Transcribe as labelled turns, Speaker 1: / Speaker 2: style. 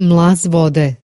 Speaker 1: Mlaz vode.